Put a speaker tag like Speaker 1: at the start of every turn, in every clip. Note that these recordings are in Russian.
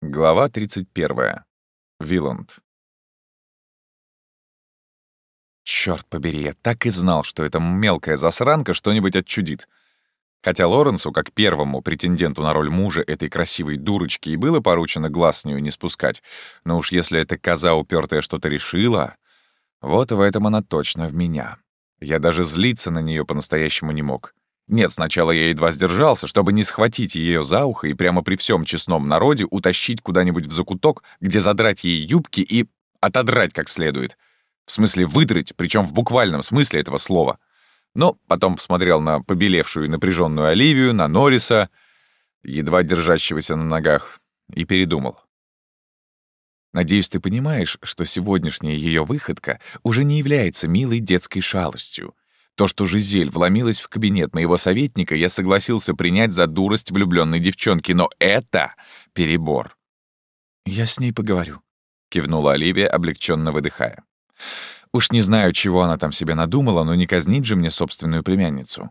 Speaker 1: Глава 31. Виланд. Черт побери, я так и знал, что эта мелкая засранка что-нибудь отчудит. Хотя Лоренсу, как первому претенденту на роль мужа этой красивой дурочки, и было поручено глаз с нее не спускать, но уж если эта коза упертая что-то решила, вот в этом она точно в меня. Я даже злиться на нее по-настоящему не мог. Нет, сначала я едва сдержался, чтобы не схватить ее за ухо и прямо при всем честном народе утащить куда-нибудь в закуток, где задрать ей юбки и отодрать как следует. В смысле выдрать, причем в буквальном смысле этого слова. Но потом посмотрел на побелевшую и напряженную Оливию, на Норриса, едва держащегося на ногах, и передумал. Надеюсь, ты понимаешь, что сегодняшняя ее выходка уже не является милой детской шалостью, то, что Жизель вломилась в кабинет моего советника, я согласился принять за дурость влюбленной девчонки, но это перебор. «Я с ней поговорю», — кивнула Оливия, облегченно выдыхая. «Уж не знаю, чего она там себе надумала, но не казнить же мне собственную племянницу».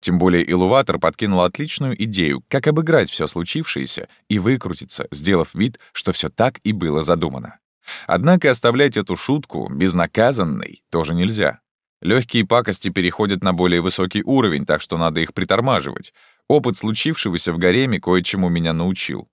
Speaker 1: Тем более Илуватор подкинул отличную идею, как обыграть все случившееся и выкрутиться, сделав вид, что все так и было задумано. Однако оставлять эту шутку безнаказанной тоже нельзя. Легкие пакости переходят на более высокий уровень, так что надо их притормаживать. Опыт случившегося в гареме кое-чему меня научил.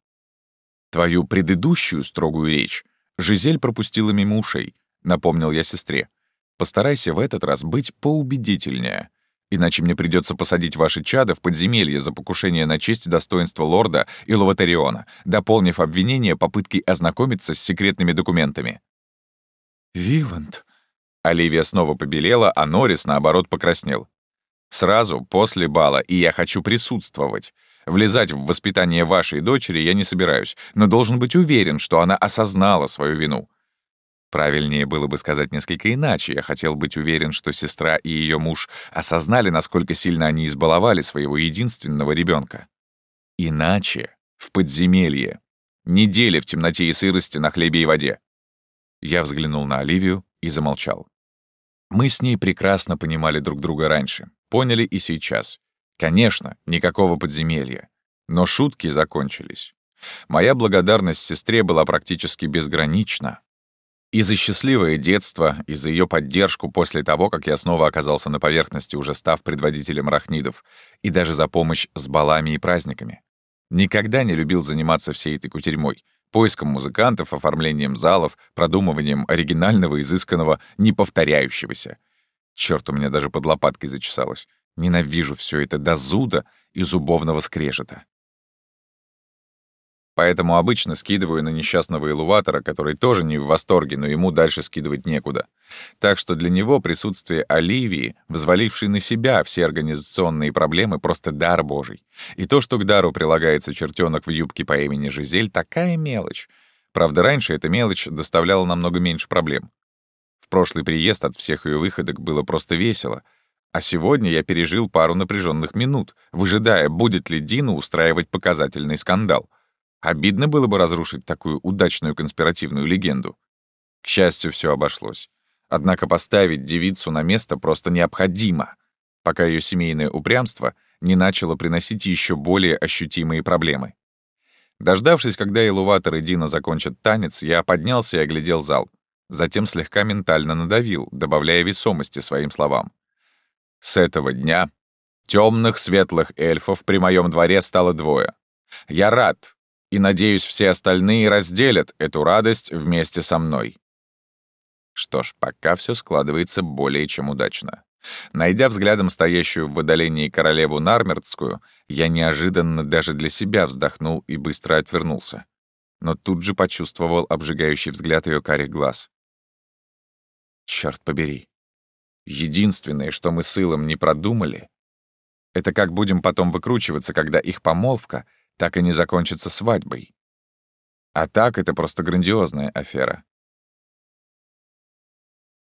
Speaker 1: Твою предыдущую строгую речь Жизель пропустила мимо ушей, напомнил я сестре. Постарайся в этот раз быть поубедительнее, иначе мне придется посадить ваши чада в подземелье за покушение на честь и достоинство лорда и ловатариона, дополнив обвинение попыткой ознакомиться с секретными документами.
Speaker 2: «Виланд»,
Speaker 1: Оливия снова побелела, а Норрис, наоборот, покраснел. «Сразу, после бала, и я хочу присутствовать. Влезать в воспитание вашей дочери я не собираюсь, но должен быть уверен, что она осознала свою вину». Правильнее было бы сказать несколько иначе. Я хотел быть уверен, что сестра и ее муж осознали, насколько сильно они избаловали своего единственного ребенка. Иначе в подземелье. Недели в темноте и сырости на хлебе и воде. Я взглянул на Оливию и замолчал. Мы с ней прекрасно понимали друг друга раньше, поняли и сейчас. Конечно, никакого подземелья. Но шутки закончились. Моя благодарность сестре была практически безгранична. И за счастливое детство, и за ее поддержку после того, как я снова оказался на поверхности, уже став предводителем рахнидов, и даже за помощь с балами и праздниками. Никогда не любил заниматься всей этой кутерьмой — поиском музыкантов, оформлением залов, продумыванием оригинального, изысканного, неповторяющегося. Черт, у меня даже под лопаткой зачесалось. Ненавижу все это до зуда и зубовного скрежета. Поэтому обычно скидываю на несчастного элуватора, который тоже не в восторге, но ему дальше скидывать некуда. Так что для него присутствие Оливии, взвалившей на себя все организационные проблемы, просто дар божий. И то, что к дару прилагается чертенок в юбке по имени Жизель, такая мелочь. Правда, раньше эта мелочь доставляла намного меньше проблем. В прошлый приезд от всех ее выходок было просто весело. А сегодня я пережил пару напряженных минут, выжидая, будет ли Дина устраивать показательный скандал. Обидно было бы разрушить такую удачную конспиративную легенду. К счастью, все обошлось. Однако поставить девицу на место просто необходимо, пока ее семейное упрямство не начало приносить еще более ощутимые проблемы. Дождавшись, когда Илуватор и Дина закончат танец, я поднялся и оглядел зал. Затем слегка ментально надавил, добавляя весомости своим словам. С этого дня темных светлых эльфов при моем дворе стало двое. Я рад, и, надеюсь, все остальные разделят эту радость вместе со мной. Что ж, пока все складывается более чем удачно. Найдя взглядом стоящую в выдалении королеву Нармертскую, я неожиданно даже для себя вздохнул и быстро отвернулся. Но тут же почувствовал обжигающий взгляд ее карих глаз. Черт побери. Единственное, что мы с Илом не продумали, это как будем потом выкручиваться, когда их помолвка — так и не закончится свадьбой. А так это просто грандиозная афера.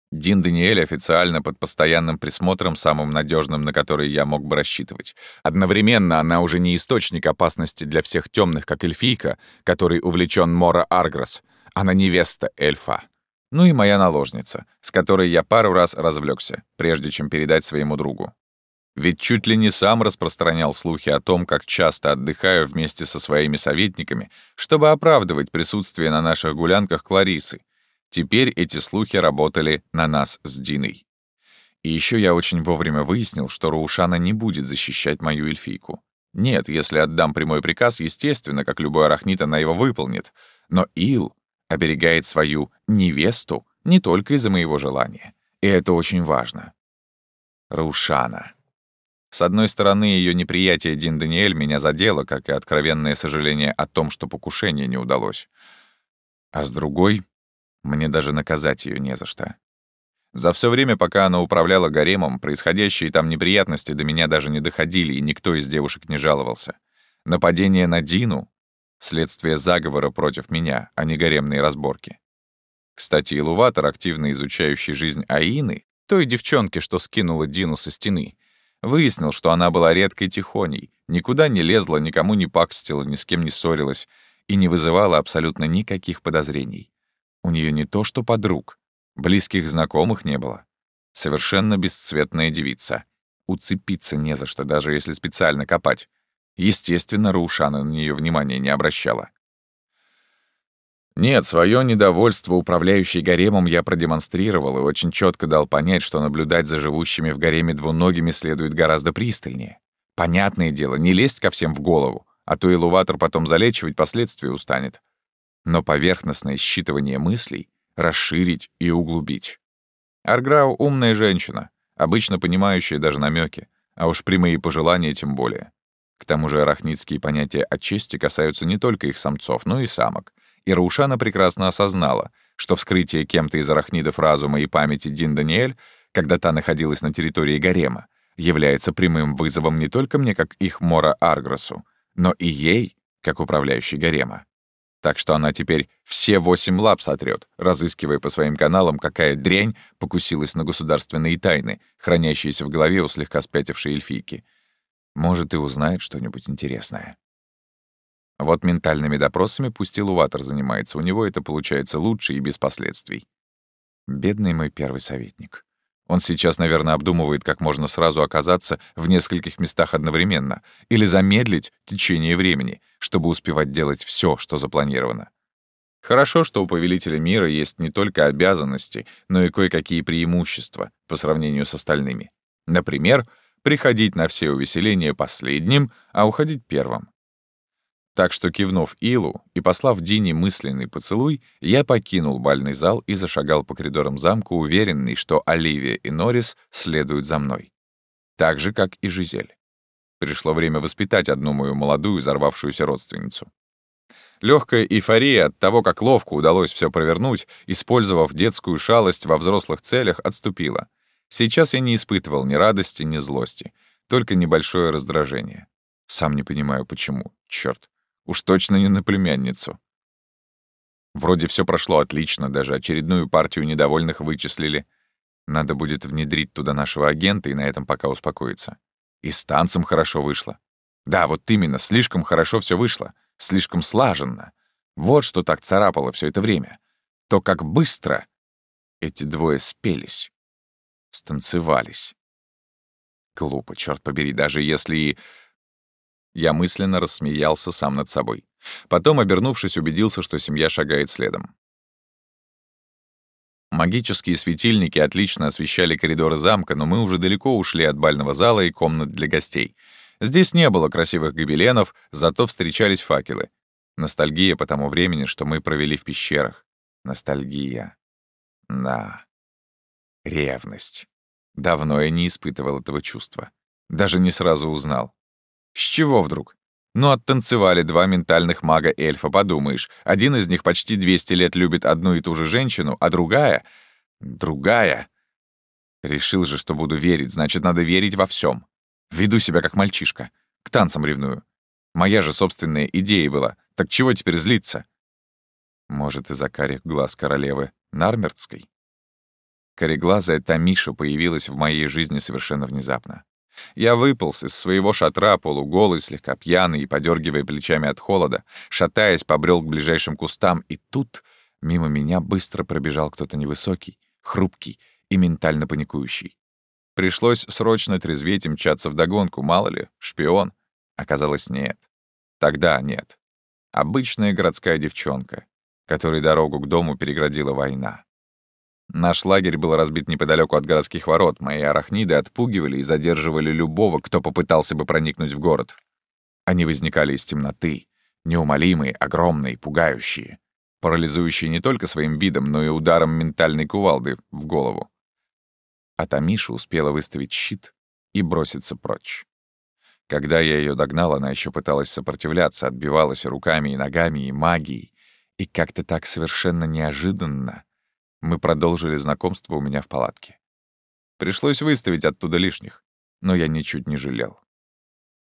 Speaker 1: Дин Даниэль официально под постоянным присмотром, самым надежным, на который я мог бы рассчитывать. Одновременно она уже не источник опасности для всех темных, как эльфийка, который увлечен Мора Аргрос, она невеста эльфа. Ну и моя наложница, с которой я пару раз развлекся, прежде чем передать своему другу. Ведь чуть ли не сам распространял слухи о том, как часто отдыхаю вместе со своими советниками, чтобы оправдывать присутствие на наших гулянках Кларисы. Теперь эти слухи работали на нас с Диной. И еще я очень вовремя выяснил, что Раушана не будет защищать мою эльфийку. Нет, если отдам прямой приказ, естественно, как любой арахнит, она его выполнит. Но Ил оберегает свою невесту не только из-за моего желания. И это очень важно. Раушана. С одной стороны, ее неприятие Дин Даниэль меня задело, как и откровенное сожаление о том, что покушение не удалось. А с другой, мне даже наказать ее не за что. За все время, пока она управляла гаремом, происходящие там неприятности до меня даже не доходили, и никто из девушек не жаловался. Нападение на Дину — следствие заговора против меня, а не гаремные разборки. Кстати, Илуватор, активно изучающий жизнь Аины, той девчонки, что скинула Дину со стены, выяснил, что она была редкой тихоней, никуда не лезла, никому не пакстила, ни с кем не ссорилась и не вызывала абсолютно никаких подозрений. У нее не то что подруг, Близких знакомых не было. Совершенно бесцветная девица. Уцепиться не за что, даже если специально копать. Естественно, Раушана на нее внимания не обращала. Нет, свое недовольство управляющей гаремом я продемонстрировал и очень четко дал понять, что наблюдать за живущими в гареме двуногими следует гораздо пристальнее. Понятное дело, не лезть ко всем в голову, а то и луватор потом залечивать последствия устанет. Но поверхностное считывание мыслей расширить и углубить. Арграу — умная женщина, обычно понимающая даже намеки, а уж прямые пожелания тем более. К тому же арахнитские понятия о чести касаются не только их самцов, но и самок. И Раушана прекрасно осознала, что вскрытие кем-то из арахнидов разума и памяти Дин Даниэль, когда та находилась на территории гарема, является прямым вызовом не только мне, как их Мора Аргросу, но и ей, как управляющей гарема. Так что она теперь все восемь лап сотрет, разыскивая по своим каналам, какая дрянь покусилась на государственные тайны, хранящиеся в голове у слегка спятившей эльфийки. Может, и узнает что-нибудь интересное. Вот ментальными допросами пусть и занимается, у него это получается лучше и без последствий. Бедный мой первый советник. Он сейчас, наверное, обдумывает, как можно сразу оказаться в нескольких местах одновременно или замедлить течение времени, чтобы успевать делать все, что запланировано. Хорошо, что у Повелителя мира есть не только обязанности, но и кое-какие преимущества по сравнению с остальными. Например, приходить на все увеселения последним, а уходить первым. Так что, кивнув Илу и послав Дине мысленный поцелуй, я покинул бальный зал и зашагал по коридорам замка, уверенный, что Оливия и Норрис следуют за мной. Так же, как и Жизель. Пришло время воспитать одну мою молодую, взорвавшуюся родственницу. Легкая эйфория от того, как ловко удалось все провернуть, использовав детскую шалость во взрослых целях, отступила. Сейчас я не испытывал ни радости, ни злости, только небольшое раздражение. Сам не понимаю, почему. Черт. Уж точно не на племянницу. Вроде все прошло отлично, даже очередную партию недовольных вычислили. Надо будет внедрить туда нашего агента и на этом пока успокоиться. И с танцем хорошо вышло. Да, вот именно, слишком хорошо все вышло. Слишком слаженно. Вот что так царапало все это время. То, как быстро эти двое спелись. Станцевались. Глупо, черт побери, даже если и я мысленно рассмеялся сам над собой. Потом, обернувшись, убедился, что семья шагает следом. Магические светильники отлично освещали коридоры замка, но мы уже далеко ушли от бального зала и комнат для гостей. Здесь не было красивых гобеленов, зато встречались факелы. Ностальгия по тому времени, что мы провели в пещерах. Ностальгия. Да. Ревность. Давно я не испытывал этого чувства. Даже не сразу узнал. С чего вдруг? Ну, оттанцевали два ментальных мага-эльфа, подумаешь. Один из них почти 200 лет любит одну и ту же женщину, а другая... Другая... Решил же, что буду верить, значит, надо верить во всем. Веду себя как мальчишка. К танцам ревную. Моя же собственная идея была. Так чего теперь злиться? Может, из-за карих глаз королевы Нармертской? Кореглазая Тамиша появилась в моей жизни совершенно внезапно. Я выполз из своего шатра, полуголый, слегка пьяный и подергивая плечами от холода, шатаясь, побрел к ближайшим кустам, и тут мимо меня быстро пробежал кто-то невысокий, хрупкий и ментально паникующий. Пришлось срочно трезветь и мчаться вдогонку, мало ли, шпион. Оказалось, нет. Тогда нет. Обычная городская девчонка, которой дорогу к дому переградила война. Наш лагерь был разбит неподалеку от городских ворот. Мои арахниды отпугивали и задерживали любого, кто попытался бы проникнуть в город. Они возникали из темноты, неумолимые, огромные, пугающие, парализующие не только своим видом, но и ударом ментальной кувалды в голову. А Тамиша успела выставить щит и броситься прочь. Когда я ее догнал, она еще пыталась сопротивляться, отбивалась руками и ногами и магией, и как-то так совершенно неожиданно мы продолжили знакомство у меня в палатке. Пришлось выставить оттуда лишних, но я ничуть не жалел.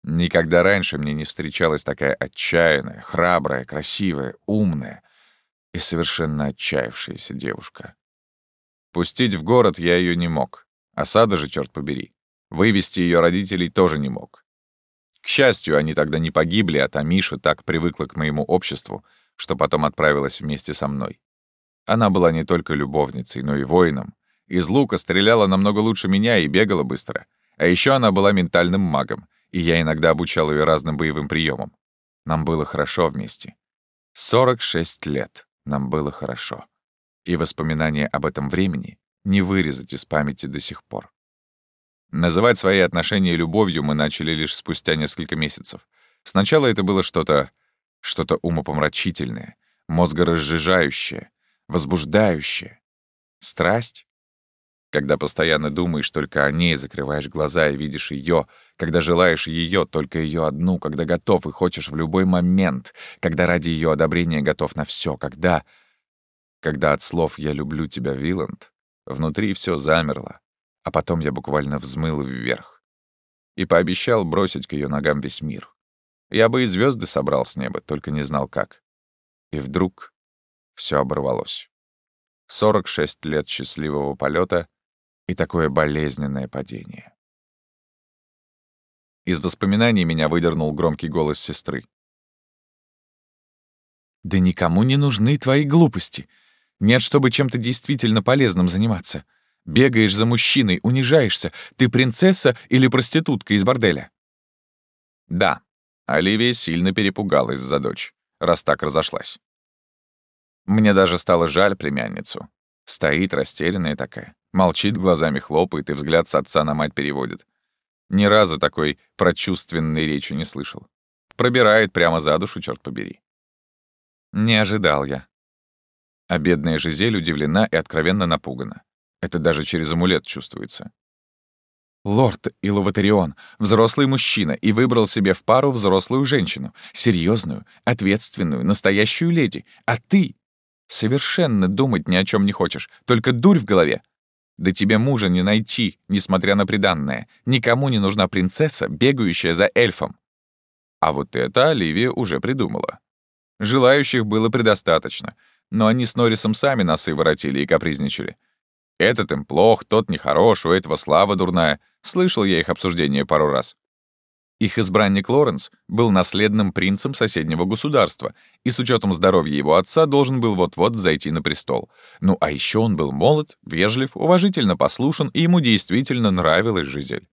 Speaker 1: Никогда раньше мне не встречалась такая отчаянная, храбрая, красивая, умная и совершенно отчаявшаяся девушка. Пустить в город я ее не мог. Осада же, черт побери. Вывести ее родителей тоже не мог. К счастью, они тогда не погибли, а Тамиша так привыкла к моему обществу, что потом отправилась вместе со мной. Она была не только любовницей, но и воином. Из лука стреляла намного лучше меня и бегала быстро. А еще она была ментальным магом, и я иногда обучал ее разным боевым приемам. Нам было хорошо вместе. 46 лет нам было хорошо. И воспоминания об этом времени не вырезать из памяти до сих пор. Называть свои отношения любовью мы начали лишь спустя несколько месяцев. Сначала это было что-то... что-то умопомрачительное, мозгоразжижающее, возбуждающее. Страсть? Когда постоянно думаешь только о ней, закрываешь глаза и видишь ее, когда желаешь ее, только ее одну, когда готов и хочешь в любой момент, когда ради ее одобрения готов на все, когда... Когда от слов «я люблю тебя, Виланд», внутри все замерло, а потом я буквально взмыл вверх. И пообещал бросить к ее ногам весь мир. Я бы и звезды собрал с неба, только не знал как. И вдруг все оборвалось. 46 лет счастливого полета и такое болезненное падение. Из воспоминаний меня выдернул громкий голос сестры. «Да никому не нужны твои глупости. Нет, чтобы чем-то действительно полезным заниматься. Бегаешь за мужчиной, унижаешься. Ты принцесса или проститутка из борделя?» Да, Оливия сильно перепугалась за дочь, раз так разошлась. Мне даже стало жаль племянницу. Стоит растерянная такая, молчит, глазами хлопает и взгляд с отца на мать переводит. Ни разу такой прочувственной речи не слышал. Пробирает прямо за душу, черт побери. Не ожидал я. А бедная Жизель удивлена и откровенно напугана. Это даже через амулет чувствуется. Лорд Илуватарион — взрослый мужчина и выбрал себе в пару взрослую женщину, серьезную, ответственную, настоящую леди. А ты Совершенно думать ни о чем не хочешь, только дурь в голове. Да тебе мужа не найти, несмотря на приданное. Никому не нужна принцесса, бегающая за эльфом. А вот это Оливия уже придумала. Желающих было предостаточно, но они с Норрисом сами носы воротили и капризничали. Этот им плох, тот нехорош, у этого слава дурная. Слышал я их обсуждение пару раз. Их избранник Лоренс был наследным принцем соседнего государства и с учетом здоровья его отца должен был вот-вот взойти на престол. Ну а еще он был молод, вежлив, уважительно послушен, и ему действительно нравилась Жизель.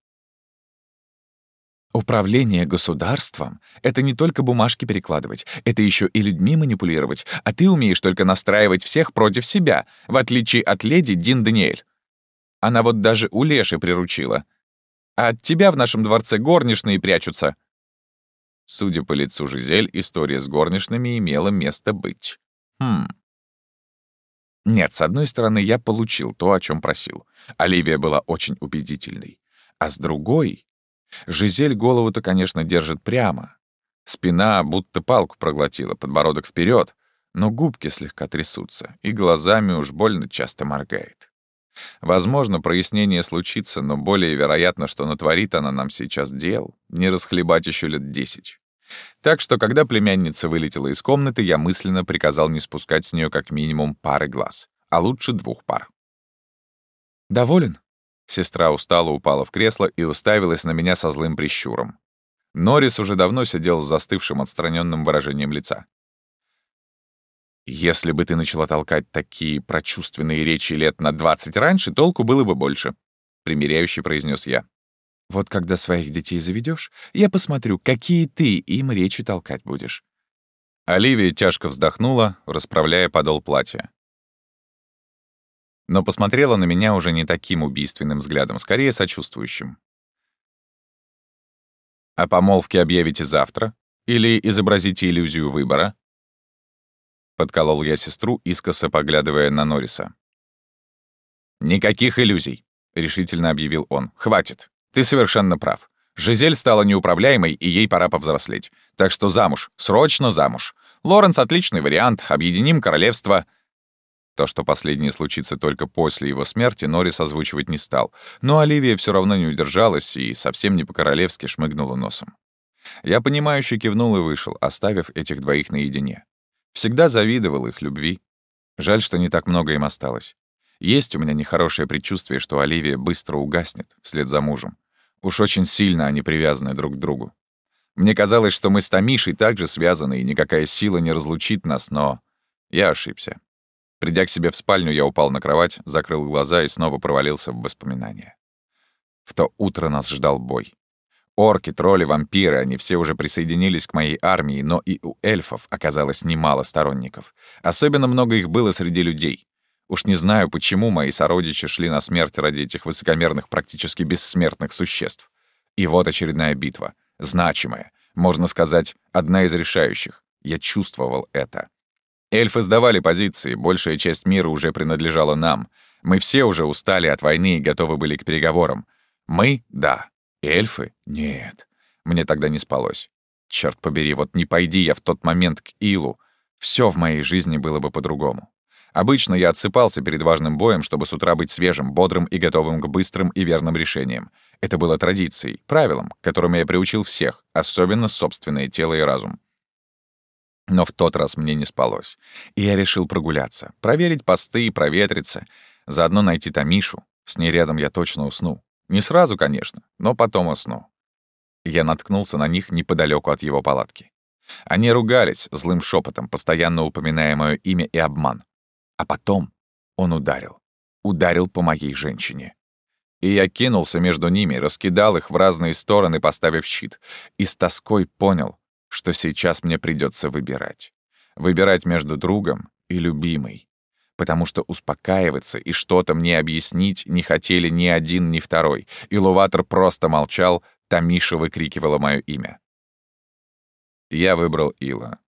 Speaker 1: Управление государством — это не только бумажки перекладывать, это еще и людьми манипулировать, а ты умеешь только настраивать всех против себя, в отличие от леди Дин Даниэль. Она вот даже у Леши приручила — от тебя в нашем дворце горничные прячутся». Судя по лицу Жизель, история с горничными имела место быть. Хм. Нет, с одной стороны, я получил то, о чем просил. Оливия была очень убедительной. А с другой... Жизель голову-то, конечно, держит прямо. Спина будто палку проглотила, подбородок вперед, но губки слегка трясутся, и глазами уж больно часто моргает. Возможно, прояснение случится, но более вероятно, что натворит она нам сейчас дел, не расхлебать еще лет десять. Так что, когда племянница вылетела из комнаты, я мысленно приказал не спускать с нее как минимум пары глаз, а лучше двух пар. «Доволен?» Сестра устало упала в кресло и уставилась на меня со злым прищуром. Норрис уже давно сидел с застывшим отстраненным выражением лица. Если бы ты начала толкать такие прочувственные речи лет на двадцать раньше, толку было бы больше. примиряюще произнес я.
Speaker 2: «Вот когда своих детей заведешь, я посмотрю, какие ты им речи толкать будешь».
Speaker 1: Оливия тяжко вздохнула, расправляя подол платья. Но посмотрела на меня уже не таким убийственным взглядом, скорее сочувствующим. «А помолвки объявите завтра? Или изобразите иллюзию выбора?» Подколол я сестру, искоса поглядывая на Норриса. «Никаких иллюзий», — решительно объявил он. «Хватит. Ты совершенно прав. Жизель стала неуправляемой, и ей пора повзрослеть. Так что замуж, срочно замуж. Лоренс — отличный вариант, объединим королевство». То, что последнее случится только после его смерти, Норрис озвучивать не стал. Но Оливия все равно не удержалась и совсем не по-королевски шмыгнула носом. Я понимающе кивнул и вышел, оставив этих двоих наедине. Всегда завидовал их любви. Жаль, что не так много им осталось. Есть у меня нехорошее предчувствие, что Оливия быстро угаснет вслед за мужем. Уж очень сильно они привязаны друг к другу. Мне казалось, что мы с Тамишей также связаны, и никакая сила не разлучит нас, но я ошибся. Придя к себе в спальню, я упал на кровать, закрыл глаза и снова провалился в воспоминания. В то утро нас ждал бой. Орки, тролли, вампиры, они все уже присоединились к моей армии, но и у эльфов оказалось немало сторонников. Особенно много их было среди людей. Уж не знаю, почему мои сородичи шли на смерть ради этих высокомерных, практически бессмертных существ. И вот очередная битва. Значимая. Можно сказать, одна из решающих. Я чувствовал это. Эльфы сдавали позиции, большая часть мира уже принадлежала нам. Мы все уже устали от войны и готовы были к переговорам. Мы — да. Эльфы? Нет. Мне тогда не спалось. Черт побери, вот не пойди я в тот момент к Илу. Все в моей жизни было бы по-другому. Обычно я отсыпался перед важным боем, чтобы с утра быть свежим, бодрым и готовым к быстрым и верным решениям. Это было традицией, правилом, которым я приучил всех, особенно собственное тело и разум. Но в тот раз мне не спалось. И я решил прогуляться, проверить посты, проветриться, заодно найти Тамишу. С ней рядом я точно усну. Не сразу, конечно, но потом усну. Я наткнулся на них неподалеку от его палатки. Они ругались злым шепотом, постоянно упоминая мое имя и обман. А потом он ударил. Ударил по моей женщине. И я кинулся между ними, раскидал их в разные стороны, поставив щит, и с тоской понял, что сейчас мне придется выбирать. Выбирать между другом и любимой потому что успокаиваться и что-то мне объяснить не хотели ни один, ни второй. И Луватор просто молчал, Тамиша выкрикивала мое имя. Я выбрал Ила,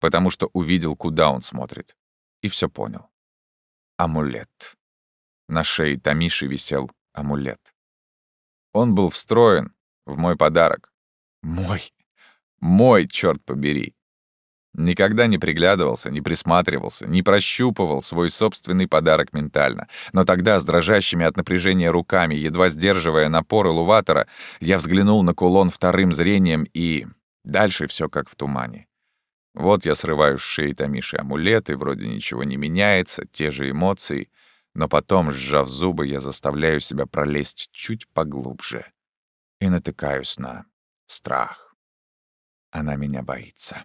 Speaker 1: потому что увидел, куда он смотрит, и все понял. Амулет. На шее Тамиши висел амулет. Он был встроен в мой подарок. Мой. Мой, черт побери. Никогда не приглядывался, не присматривался, не прощупывал свой собственный подарок ментально. Но тогда, с дрожащими от напряжения руками, едва сдерживая напор элуватора, я взглянул на кулон вторым зрением и... Дальше все как в тумане. Вот я срываю с шеи Тамиши амулет, вроде ничего не меняется, те же эмоции. Но потом, сжав зубы, я заставляю себя пролезть чуть поглубже. И натыкаюсь на страх. Она меня боится.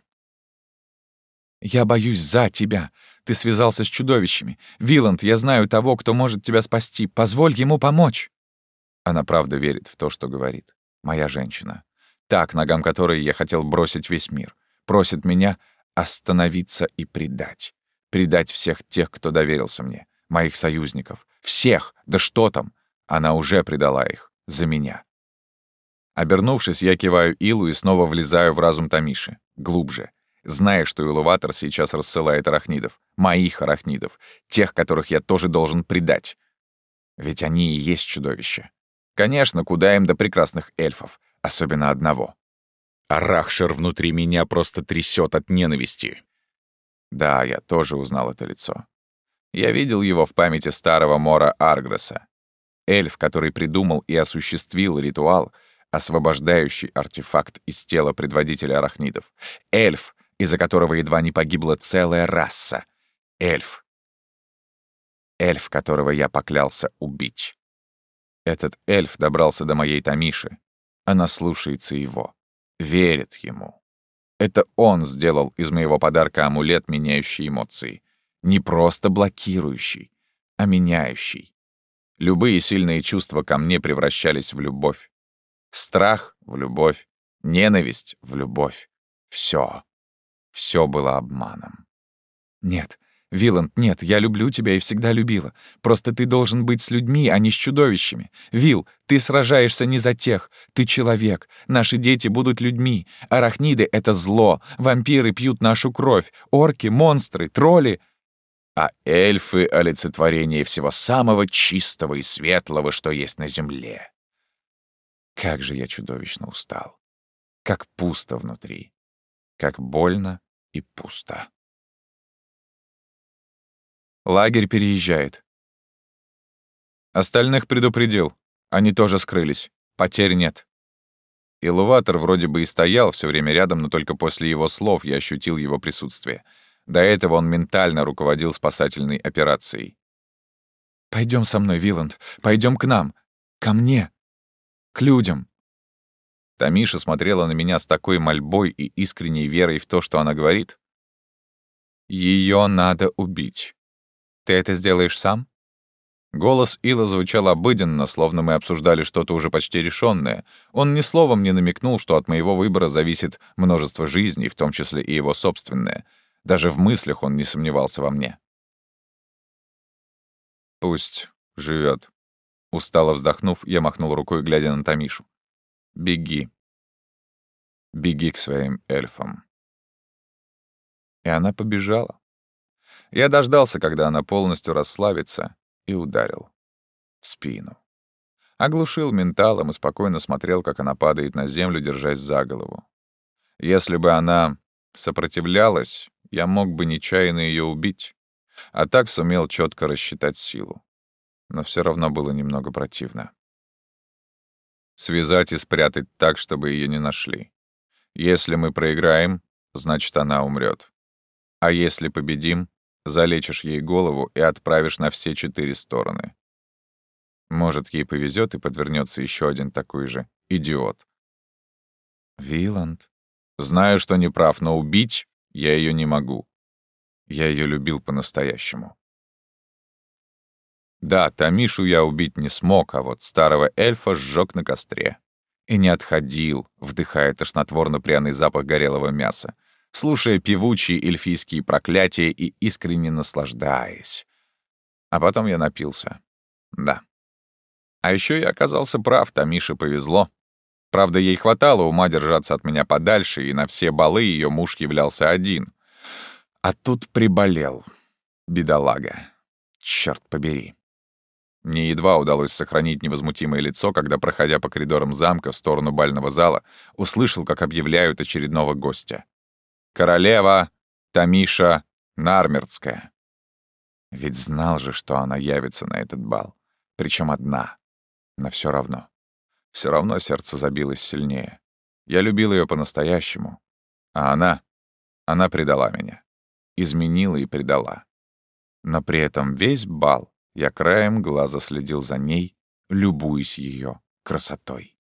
Speaker 1: «Я боюсь за тебя. Ты связался с чудовищами. Виланд, я знаю того, кто может тебя спасти. Позволь ему помочь». Она правда верит в то, что говорит. Моя женщина. Так, ногам которой я хотел бросить весь мир. Просит меня остановиться и предать. Предать всех тех, кто доверился мне. Моих союзников. Всех! Да что там? Она уже предала их. За меня. Обернувшись, я киваю Илу и снова влезаю в разум Тамиши. Глубже зная, что Илуватор сейчас рассылает арахнидов. Моих арахнидов. Тех, которых я тоже должен предать. Ведь они и есть чудовища. Конечно, куда им до прекрасных эльфов. Особенно одного. Арахшер внутри меня просто трясет от ненависти. Да, я тоже узнал это лицо. Я видел его в памяти старого Мора Аргреса. Эльф, который придумал и осуществил ритуал, освобождающий артефакт из тела предводителя арахнидов. Эльф, из-за которого едва не погибла целая раса. Эльф. Эльф, которого я поклялся убить. Этот эльф добрался до моей Тамиши. Она слушается его, верит ему. Это он сделал из моего подарка амулет, меняющий эмоции. Не просто блокирующий, а меняющий. Любые сильные чувства ко мне превращались в любовь. Страх — в любовь, ненависть — в любовь. Все, все было обманом.
Speaker 2: Нет, Виланд, нет, я люблю тебя и всегда любила. Просто ты должен быть с людьми, а не с чудовищами. Вил, ты сражаешься не за тех. Ты человек. Наши дети будут людьми. Арахниды — это зло. Вампиры пьют нашу кровь. Орки, монстры, тролли.
Speaker 1: А эльфы — олицетворение всего самого чистого и светлого, что есть на земле. Как же я чудовищно устал. Как пусто внутри. Как больно и пусто.
Speaker 2: Лагерь переезжает. Остальных предупредил. Они тоже скрылись. Потерь нет.
Speaker 1: Илуватор вроде бы и стоял все время рядом, но только после его слов я ощутил его присутствие. До этого он ментально руководил спасательной операцией.
Speaker 2: Пойдем со мной, Виланд. Пойдем к нам. Ко мне. К людям.
Speaker 1: Тамиша смотрела на меня с такой мольбой и искренней верой в то, что она говорит. Ее надо убить. Ты это сделаешь сам?» Голос Ила звучал обыденно, словно мы обсуждали что-то уже почти решенное. Он ни словом не намекнул, что от моего выбора зависит множество жизней, в том числе и его собственное. Даже в мыслях он не сомневался во мне. «Пусть живет. Устало вздохнув, я махнул рукой, глядя на Тамишу. «Беги. Беги к своим эльфам». И она побежала. Я дождался, когда она полностью расслабится, и ударил. В спину. Оглушил менталом и спокойно смотрел, как она падает на землю, держась за голову. Если бы она сопротивлялась, я мог бы нечаянно ее убить, а так сумел четко рассчитать силу. Но все равно было немного противно. Связать и спрятать так, чтобы ее не нашли. Если мы проиграем, значит, она умрет. А если победим, залечишь ей голову и отправишь на все четыре стороны. Может, ей повезет и подвернется еще один такой же идиот. Виланд. Знаю, что не прав, но убить я ее не могу. Я ее любил по-настоящему. Да, Тамишу я убить не смог, а вот старого эльфа сжег на костре. И не отходил, вдыхая тошнотворно-пряный запах горелого мяса слушая певучие эльфийские проклятия и искренне наслаждаясь. А потом я напился. Да. А еще я оказался прав, Тамише повезло. Правда, ей хватало ума держаться от меня подальше, и на все балы ее муж являлся один. А тут приболел. Бедолага. Черт побери. Мне едва удалось сохранить невозмутимое лицо, когда, проходя по коридорам замка в сторону бального зала, услышал, как объявляют очередного гостя. Королева Тамиша Нармерцкая. Ведь знал же, что она явится на этот бал. Причем одна. Но все равно. Все равно сердце забилось сильнее. Я любил ее по-настоящему. А она... Она предала меня. Изменила и предала. Но при этом весь бал я краем глаза следил за ней, любуясь ее красотой.